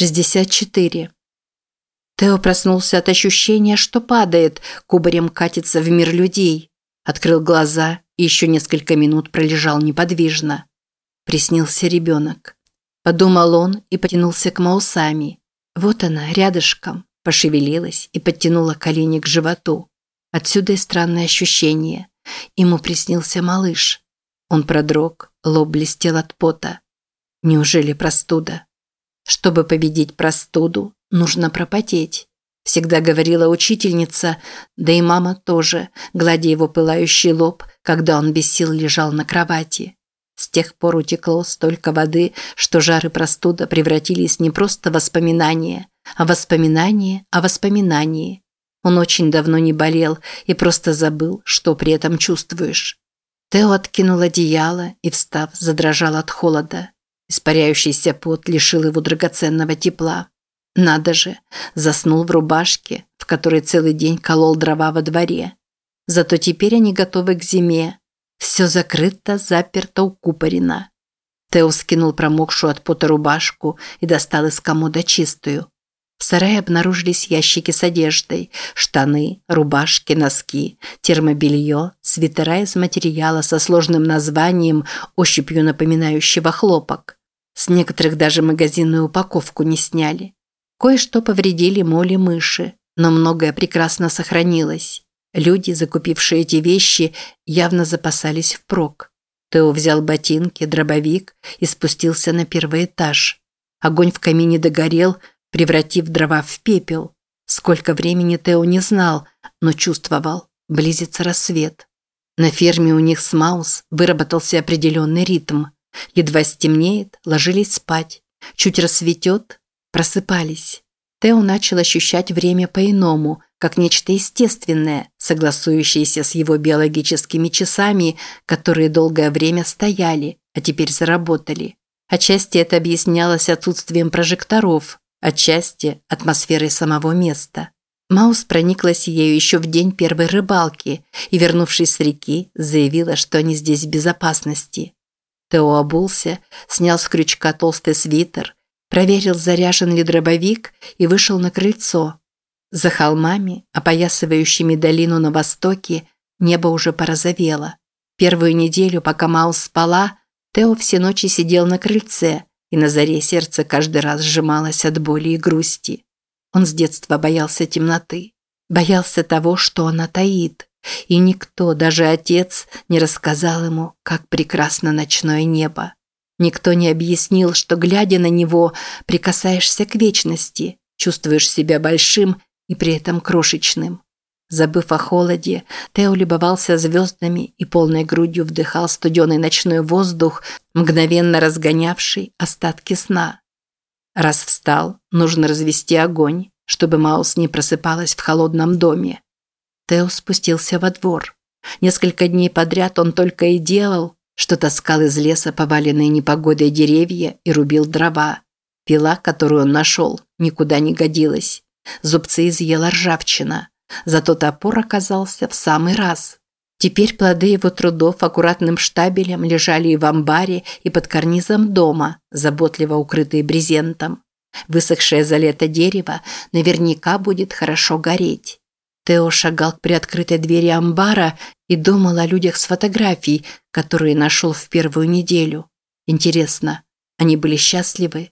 64. Тео проснулся от ощущения, что падает, кубарем катится в мир людей. Открыл глаза и еще несколько минут пролежал неподвижно. Приснился ребенок. Подумал он и потянулся к Маусами. Вот она, рядышком, пошевелилась и подтянула колени к животу. Отсюда и странное ощущение. Ему приснился малыш. Он продрог, лоб блестел от пота. Неужели простуда? Чтобы победить простуду, нужно пропотеть. Всегда говорила учительница, да и мама тоже, гладя его пылающий лоб, когда он без сил лежал на кровати. С тех пор утекло столько воды, что жар и простуда превратились не просто в воспоминания, а воспоминания о воспоминании. Он очень давно не болел и просто забыл, что при этом чувствуешь. Тео откинул одеяло и, встав, задрожал от холода. Испаряющийся пот лишил его драгоценного тепла. Надо же, заснул в рубашке, в которой целый день колол дрова во дворе. Зато теперь они готовы к зиме. Все закрыто, заперто, укупорено. Тео скинул промокшую от пота рубашку и достал из комода чистую. В сарае обнаружились ящики с одеждой, штаны, рубашки, носки, термобелье, свитера из материала со сложным названием, ощупью напоминающего хлопок. С некоторых даже магазинную упаковку не сняли. Кое-что повредили моли мыши, но многое прекрасно сохранилось. Люди, закупившие эти вещи, явно запасались впрок. Тео взял ботинки, дробовик и спустился на первый этаж. Огонь в камине догорел, превратив дрова в пепел. Сколько времени Тео не знал, но чувствовал. Близится рассвет. На ферме у них с Маус выработался определенный ритм – Едва стемнеет, ложились спать. Чуть рассветет, просыпались. Тео начал ощущать время по-иному, как нечто естественное, согласующееся с его биологическими часами, которые долгое время стояли, а теперь заработали. Отчасти это объяснялось отсутствием прожекторов, отчасти – атмосферой самого места. Маус прониклась ею еще в день первой рыбалки и, вернувшись с реки, заявила, что они здесь в безопасности. Тео обулся, снял с крючка толстый свитер, проверил, заряжен ли дробовик и вышел на крыльцо. За холмами, опоясывающими долину на востоке, небо уже порозовело. Первую неделю, пока Маус спала, Тео все ночи сидел на крыльце, и на заре сердце каждый раз сжималось от боли и грусти. Он с детства боялся темноты, боялся того, что она таит. И никто, даже отец, не рассказал ему, как прекрасно ночное небо. Никто не объяснил, что, глядя на него, прикасаешься к вечности, чувствуешь себя большим и при этом крошечным. Забыв о холоде, Тео любовался звездами и полной грудью вдыхал студеный ночной воздух, мгновенно разгонявший остатки сна. Раз встал, нужно развести огонь, чтобы Маус не просыпалась в холодном доме. Тео спустился во двор. Несколько дней подряд он только и делал, что таскал из леса поваленные непогодой деревья и рубил дрова. Пила, которую он нашел, никуда не годилась. Зубцы изъела ржавчина. Зато топор оказался в самый раз. Теперь плоды его трудов аккуратным штабелем лежали и в амбаре, и под карнизом дома, заботливо укрытые брезентом. Высохшее за лето дерево наверняка будет хорошо гореть. Тео шагал к приоткрытой двери амбара и думал о людях с фотографий, которые нашел в первую неделю. Интересно, они были счастливы?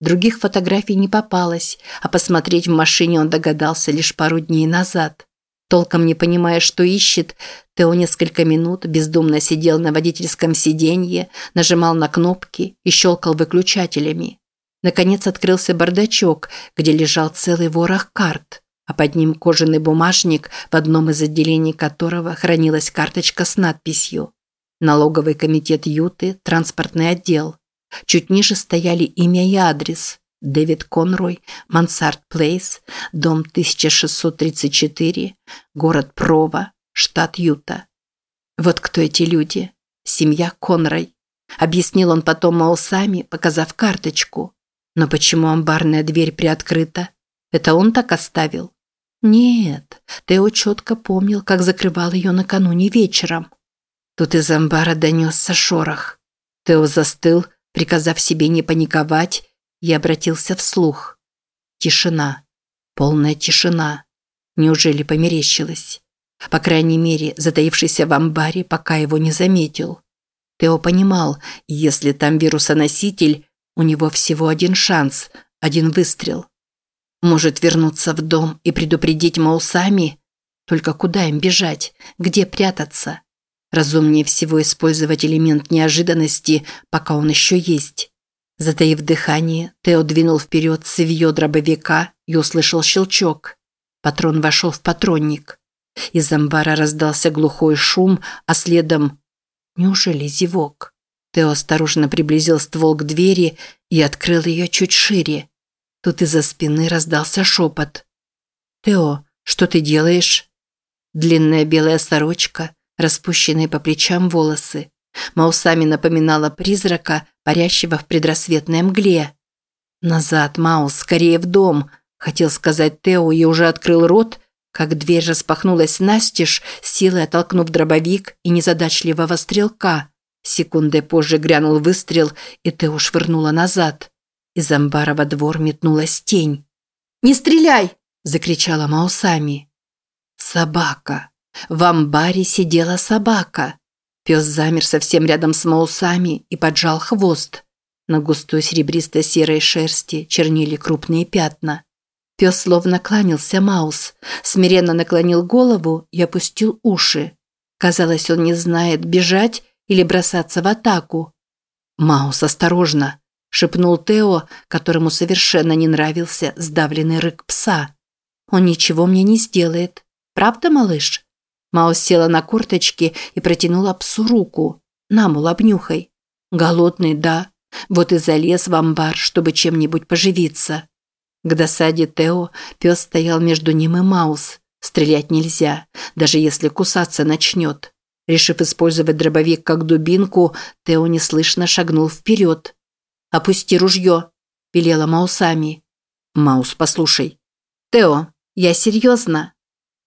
Других фотографий не попалось, а посмотреть в машине он догадался лишь пару дней назад. Толком не понимая, что ищет, Тео несколько минут бездумно сидел на водительском сиденье, нажимал на кнопки и щелкал выключателями. Наконец открылся бардачок, где лежал целый ворох карт а под ним кожаный бумажник, в одном из отделений которого хранилась карточка с надписью «Налоговый комитет Юты, транспортный отдел». Чуть ниже стояли имя и адрес. Дэвид Конрой, Мансард Плейс, дом 1634, город Прова, штат Юта. Вот кто эти люди. Семья Конрой. Объяснил он потом Маусами, показав карточку. Но почему амбарная дверь приоткрыта? Это он так оставил? Нет, Тео четко помнил, как закрывал ее накануне вечером. Тут из амбара донесся шорох. Тео застыл, приказав себе не паниковать, и обратился вслух. Тишина. Полная тишина. Неужели померещилось? По крайней мере, затаившийся в амбаре пока его не заметил. Тео понимал, если там вирусоноситель, у него всего один шанс, один выстрел. Может вернуться в дом и предупредить Маусами? Только куда им бежать? Где прятаться? Разумнее всего использовать элемент неожиданности, пока он еще есть. Затаив дыхание, Тео двинул вперед цевьё дробовика и услышал щелчок. Патрон вошел в патронник. Из амбара раздался глухой шум, а следом... Неужели зевок? Тео осторожно приблизил ствол к двери и открыл ее чуть шире. Тут из-за спины раздался шепот. «Тео, что ты делаешь?» Длинная белая сорочка, распущенные по плечам волосы. Маусами напоминала призрака, парящего в предрассветной мгле. «Назад, Маус, скорее в дом!» – хотел сказать Тео и уже открыл рот, как дверь распахнулась настежь, силой оттолкнув дробовик и незадачливого стрелка. Секундой позже грянул выстрел, и Тео швырнула назад. Из амбара во двор метнулась тень. «Не стреляй!» – закричала Маусами. Собака. В амбаре сидела собака. Пес замер совсем рядом с Маусами и поджал хвост. На густой серебристо-серой шерсти чернили крупные пятна. Пес словно кланялся Маус, смиренно наклонил голову и опустил уши. Казалось, он не знает, бежать или бросаться в атаку. «Маус, осторожно!» – шепнул Тео, которому совершенно не нравился сдавленный рык пса. «Он ничего мне не сделает. Правда, малыш?» Маус села на корточки и протянула псу руку. «На, мол, обнюхай». «Голодный, да. Вот и залез в амбар, чтобы чем-нибудь поживиться». К досаде Тео пес стоял между ним и Маус. Стрелять нельзя, даже если кусаться начнет. Решив использовать дробовик как дубинку, Тео неслышно шагнул вперед. «Опусти ружье», – велела Маусами. «Маус, послушай». «Тео, я серьезно».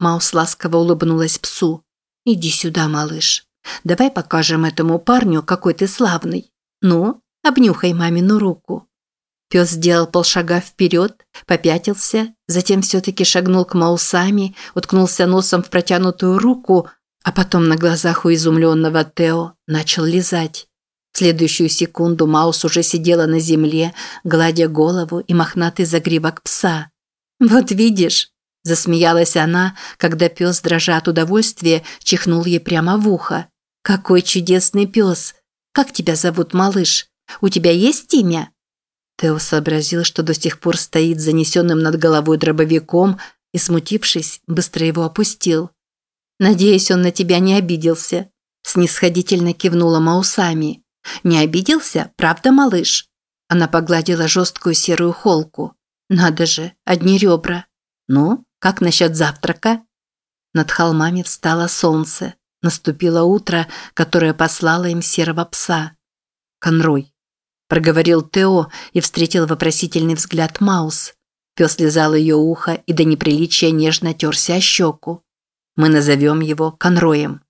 Маус ласково улыбнулась псу. «Иди сюда, малыш. Давай покажем этому парню, какой ты славный. Ну, обнюхай мамину руку». Пес сделал полшага вперед, попятился, затем все-таки шагнул к Маусами, уткнулся носом в протянутую руку, а потом на глазах у изумленного Тео начал лизать. В следующую секунду Маус уже сидела на земле, гладя голову и мохнатый загривок пса. «Вот видишь», – засмеялась она, когда пес, дрожа от удовольствия, чихнул ей прямо в ухо. «Какой чудесный пес! Как тебя зовут, малыш? У тебя есть имя?» Тео сообразил, что до сих пор стоит занесенным над головой дробовиком и, смутившись, быстро его опустил. «Надеюсь, он на тебя не обиделся», – снисходительно кивнула Маусами. «Не обиделся, правда, малыш?» Она погладила жесткую серую холку. «Надо же, одни ребра. Ну, как насчет завтрака?» Над холмами встало солнце. Наступило утро, которое послало им серого пса. Конрой проговорил Тео и встретил вопросительный взгляд Маус. Пес лизал ее ухо и до неприличия нежно терся о щеку. Мы назовем его Конроем.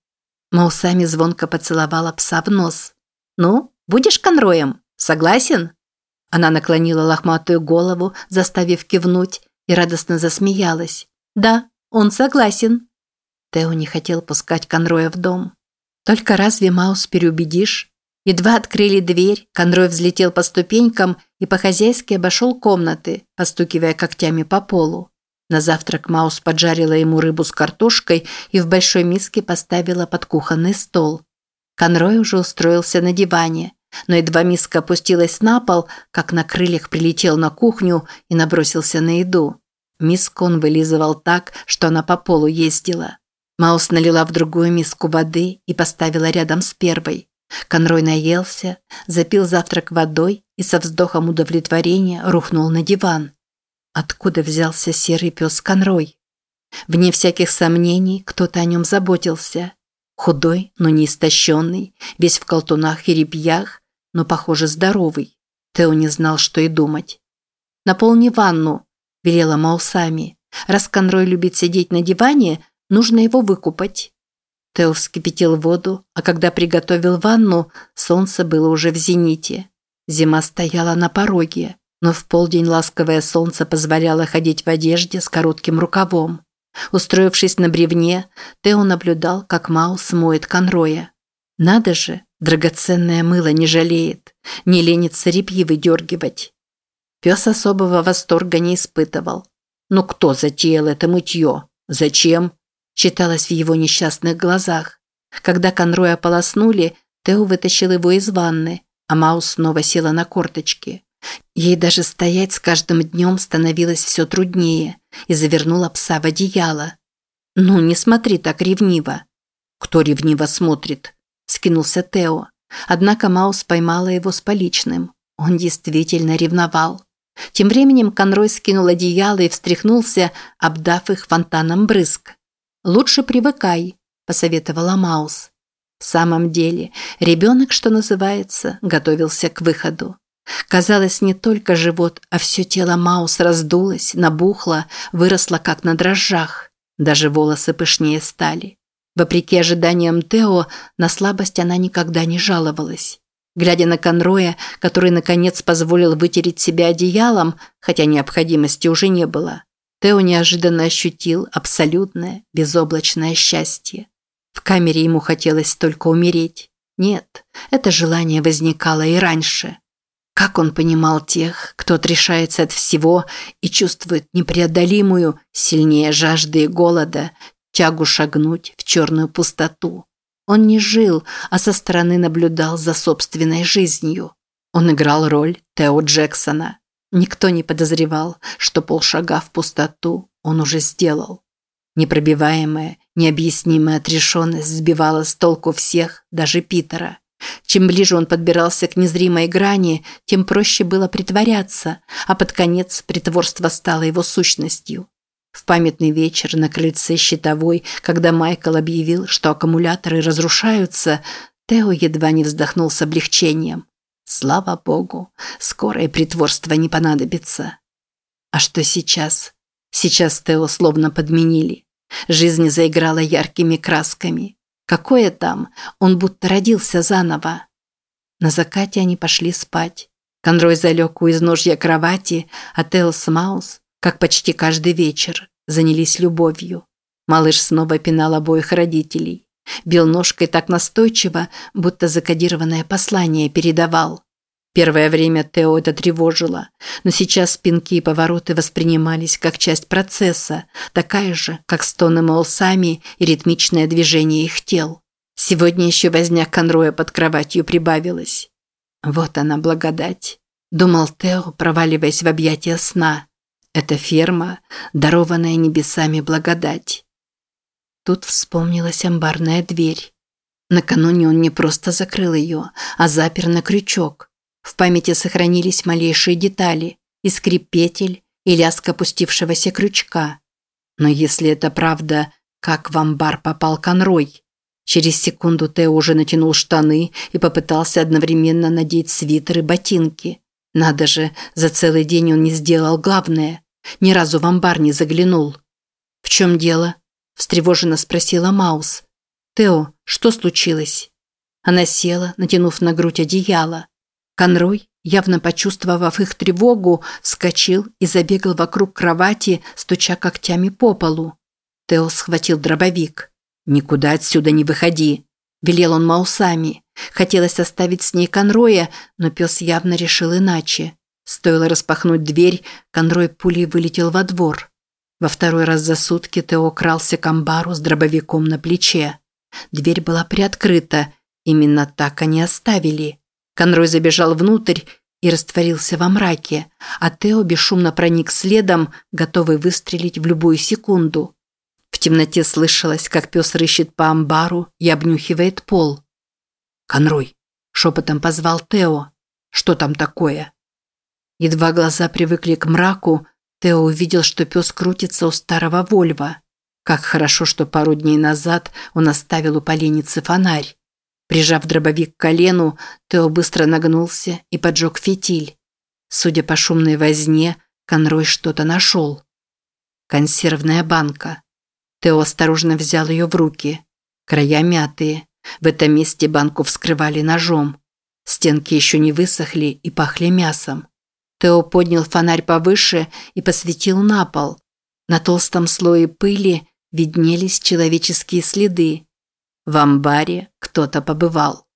Маусами звонко поцеловала пса в нос. «Ну, будешь Конроем? Согласен?» Она наклонила лохматую голову, заставив кивнуть, и радостно засмеялась. «Да, он согласен». Тео не хотел пускать Конроя в дом. «Только разве Маус переубедишь?» Едва открыли дверь, Конрой взлетел по ступенькам и по-хозяйски обошел комнаты, постукивая когтями по полу. На завтрак Маус поджарила ему рыбу с картошкой и в большой миске поставила под кухонный стол. Конрой уже устроился на диване, но едва миска опустилась на пол, как на крыльях прилетел на кухню и набросился на еду. Миску он вылизывал так, что она по полу ездила. Маус налила в другую миску воды и поставила рядом с первой. Конрой наелся, запил завтрак водой и со вздохом удовлетворения рухнул на диван. Откуда взялся серый пес Конрой? Вне всяких сомнений, кто-то о нем заботился. Худой, но не истощенный, весь в колтунах и репьях, но, похоже, здоровый. Тео не знал, что и думать. «Наполни ванну», – велела Маусами. «Раз Конрой любит сидеть на диване, нужно его выкупать». Тео вскипятил воду, а когда приготовил ванну, солнце было уже в зените. Зима стояла на пороге. Но в полдень ласковое солнце позволяло ходить в одежде с коротким рукавом. Устроившись на бревне, Тео наблюдал, как Маус моет конроя. Надо же, драгоценное мыло не жалеет, не ленится репьи выдергивать. Пес особого восторга не испытывал. «Ну кто затеял это мытье? Зачем?» читалось в его несчастных глазах. Когда конроя полоснули, Тео вытащил его из ванны, а Маус снова села на корточки. Ей даже стоять с каждым днем становилось все труднее и завернула пса в одеяло. «Ну, не смотри так ревниво». «Кто ревниво смотрит?» – скинулся Тео. Однако Маус поймала его с поличным. Он действительно ревновал. Тем временем Конрой скинул одеяло и встряхнулся, обдав их фонтаном брызг. «Лучше привыкай», – посоветовала Маус. В самом деле, ребенок, что называется, готовился к выходу. Казалось, не только живот, а все тело Маус раздулось, набухло, выросло как на дрожжах. Даже волосы пышнее стали. Вопреки ожиданиям Тео, на слабость она никогда не жаловалась. Глядя на Конроя, который наконец позволил вытереть себя одеялом, хотя необходимости уже не было, Тео неожиданно ощутил абсолютное, безоблачное счастье. В камере ему хотелось только умереть. Нет, это желание возникало и раньше. Как он понимал тех, кто отрешается от всего и чувствует непреодолимую, сильнее жажды и голода, тягу шагнуть в черную пустоту. Он не жил, а со стороны наблюдал за собственной жизнью. Он играл роль Тео Джексона. Никто не подозревал, что полшага в пустоту он уже сделал. Непробиваемая, необъяснимая отрешенность сбивала с толку всех, даже Питера. Чем ближе он подбирался к незримой грани, тем проще было притворяться, а под конец притворство стало его сущностью. В памятный вечер на крыльце щитовой, когда Майкл объявил, что аккумуляторы разрушаются, Тео едва не вздохнул с облегчением. Слава богу, скорое притворство не понадобится. А что сейчас? Сейчас Тео словно подменили. Жизнь заиграла яркими красками. Какое там? Он будто родился заново. На закате они пошли спать. Конрой залег у изножья кровати, а Теос Маус, как почти каждый вечер, занялись любовью. Малыш снова пинал обоих родителей. Бил ножкой так настойчиво, будто закодированное послание передавал. Первое время Тео это тревожило, но сейчас спинки и повороты воспринимались как часть процесса, такая же, как стоны Маусами и ритмичное движение их тел. Сегодня еще возня Конроя под кроватью прибавилась. Вот она благодать, думал Тео, проваливаясь в объятия сна. Это ферма, дарованная небесами благодать. Тут вспомнилась амбарная дверь. Накануне он не просто закрыл ее, а запер на крючок – в памяти сохранились малейшие детали и скрип петель, и лязг опустившегося крючка. Но если это правда, как в амбар попал конрой? Через секунду Тео уже натянул штаны и попытался одновременно надеть свитер и ботинки. Надо же, за целый день он не сделал главное. Ни разу в амбар не заглянул. «В чем дело?» – встревоженно спросила Маус. «Тео, что случилось?» Она села, натянув на грудь одеяло. Конрой, явно почувствовав их тревогу, вскочил и забегал вокруг кровати, стуча когтями по полу. Тео схватил дробовик. «Никуда отсюда не выходи», – велел он Маусами. Хотелось оставить с ней Конроя, но пес явно решил иначе. Стоило распахнуть дверь, Конрой пулей вылетел во двор. Во второй раз за сутки Тео крался к амбару с дробовиком на плече. Дверь была приоткрыта, именно так они оставили. Конрой забежал внутрь и растворился во мраке, а Тео бесшумно проник следом, готовый выстрелить в любую секунду. В темноте слышалось, как пес рыщет по амбару и обнюхивает пол. «Конрой!» – шепотом позвал Тео. «Что там такое?» Едва глаза привыкли к мраку, Тео увидел, что пес крутится у старого Вольва. Как хорошо, что пару дней назад он оставил у поленницы фонарь. Прижав дробовик к колену, Тео быстро нагнулся и поджег фитиль. Судя по шумной возне, Конрой что-то нашел. Консервная банка. Тео осторожно взял ее в руки. Края мятые. В этом месте банку вскрывали ножом. Стенки еще не высохли и пахли мясом. Тео поднял фонарь повыше и посветил на пол. На толстом слое пыли виднелись человеческие следы. В амбаре кто-то побывал.